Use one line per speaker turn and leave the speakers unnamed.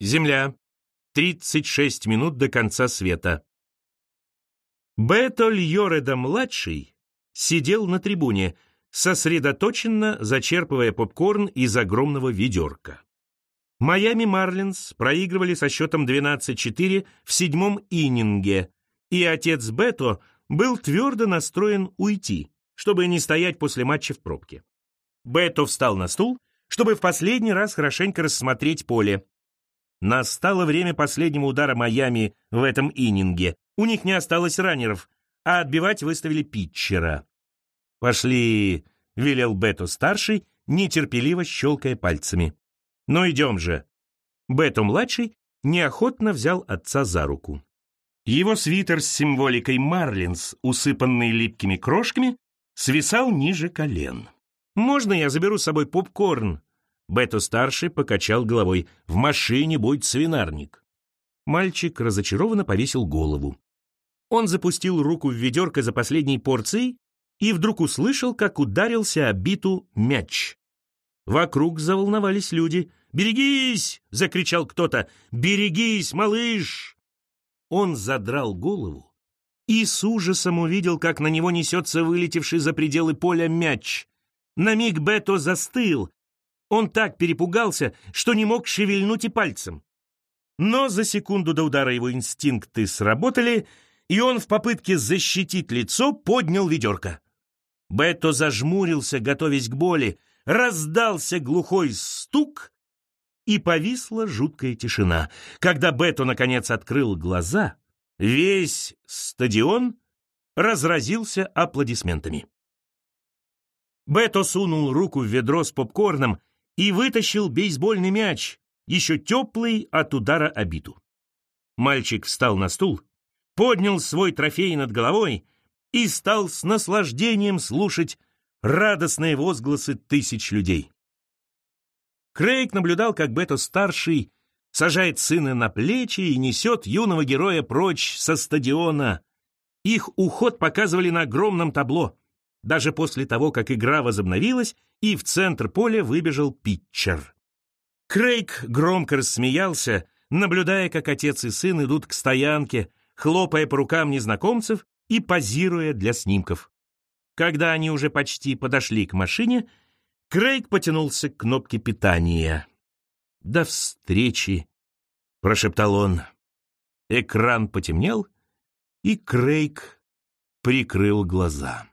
Земля. 36 минут до конца света. Бето Льореда-младший сидел на трибуне, сосредоточенно зачерпывая попкорн из огромного ведерка. Майами Марлинс проигрывали со счетом 12-4 в седьмом иннинге, и отец Бето был твердо настроен уйти, чтобы не стоять после матча в пробке. Бето встал на стул, чтобы в последний раз хорошенько рассмотреть поле. Настало время последнего удара Майами в этом иннинге. У них не осталось раннеров, а отбивать выставили питчера. «Пошли», — велел Бето-старший, нетерпеливо щелкая пальцами. «Ну идем же». Бето-младший неохотно взял отца за руку. Его свитер с символикой Марлинс, усыпанный липкими крошками, свисал ниже колен. «Можно я заберу с собой попкорн?» Бето-старший покачал головой. «В машине будет свинарник». Мальчик разочарованно повесил голову. Он запустил руку в ведерко за последней порцией и вдруг услышал, как ударился о биту мяч. Вокруг заволновались люди. «Берегись!» — закричал кто-то. «Берегись, малыш!» Он задрал голову и с ужасом увидел, как на него несется вылетевший за пределы поля мяч. На миг Бето застыл. Он так перепугался, что не мог шевельнуть и пальцем. Но за секунду до удара его инстинкты сработали, и он в попытке защитить лицо поднял ведерко. Бето зажмурился, готовясь к боли, раздался глухой стук, и повисла жуткая тишина. Когда Бето наконец открыл глаза, весь стадион разразился аплодисментами. Бето сунул руку в ведро с попкорном и вытащил бейсбольный мяч, еще теплый от удара обиду. Мальчик встал на стул, поднял свой трофей над головой и стал с наслаждением слушать радостные возгласы тысяч людей. Крейг наблюдал, как Бето-старший сажает сына на плечи и несет юного героя прочь со стадиона. Их уход показывали на огромном табло, даже после того, как игра возобновилась, и в центр поля выбежал питчер. Крейг громко рассмеялся, наблюдая, как отец и сын идут к стоянке, хлопая по рукам незнакомцев и позируя для снимков. Когда они уже почти подошли к машине, Крейг потянулся к кнопке питания. «До встречи!» — прошептал он. Экран потемнел, и Крейг прикрыл глаза.